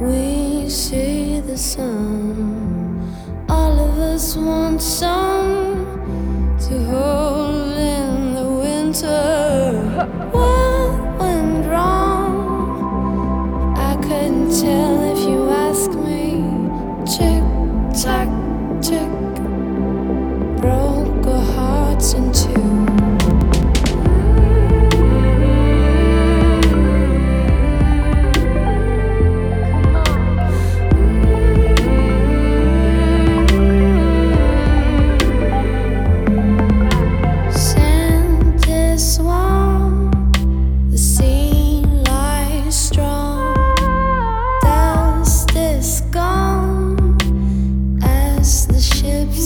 we see the sun. All of us want some to hold in the winter. What went wrong? I couldn't tell if you asked me. Tick tack, tick. Broke our hearts and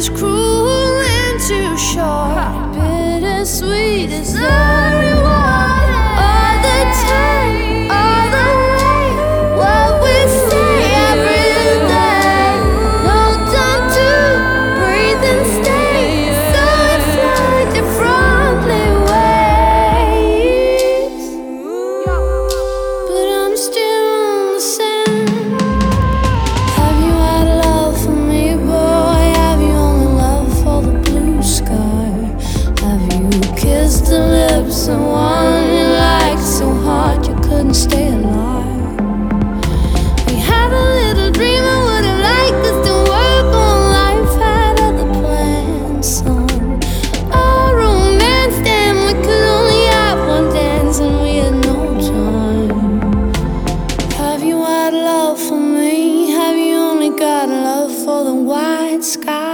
is cruel and too short, bittersweet as love. sky.